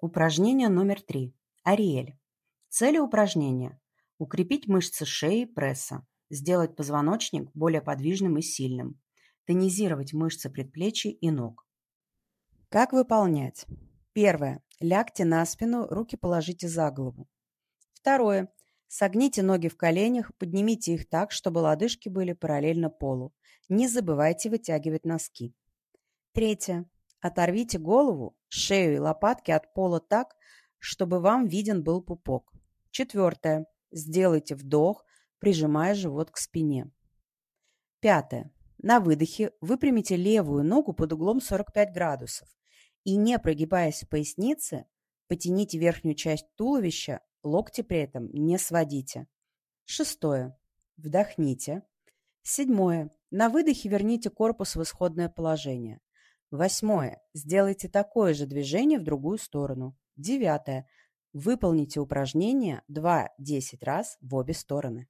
Упражнение номер три. Ариэль. Цели упражнения. Укрепить мышцы шеи и пресса. Сделать позвоночник более подвижным и сильным. Тонизировать мышцы предплечий и ног. Как выполнять? Первое. Лягте на спину, руки положите за голову. Второе. Согните ноги в коленях, поднимите их так, чтобы лодыжки были параллельно полу. Не забывайте вытягивать носки. Третье. Оторвите голову, шею и лопатки от пола так, чтобы вам виден был пупок. Четвертое. Сделайте вдох, прижимая живот к спине. Пятое. На выдохе выпрямите левую ногу под углом 45 градусов и, не прогибаясь в пояснице, потяните верхнюю часть туловища, локти при этом не сводите. Шестое. Вдохните. Седьмое. На выдохе верните корпус в исходное положение. Восьмое. Сделайте такое же движение в другую сторону. Девятое. Выполните упражнение 2-10 раз в обе стороны.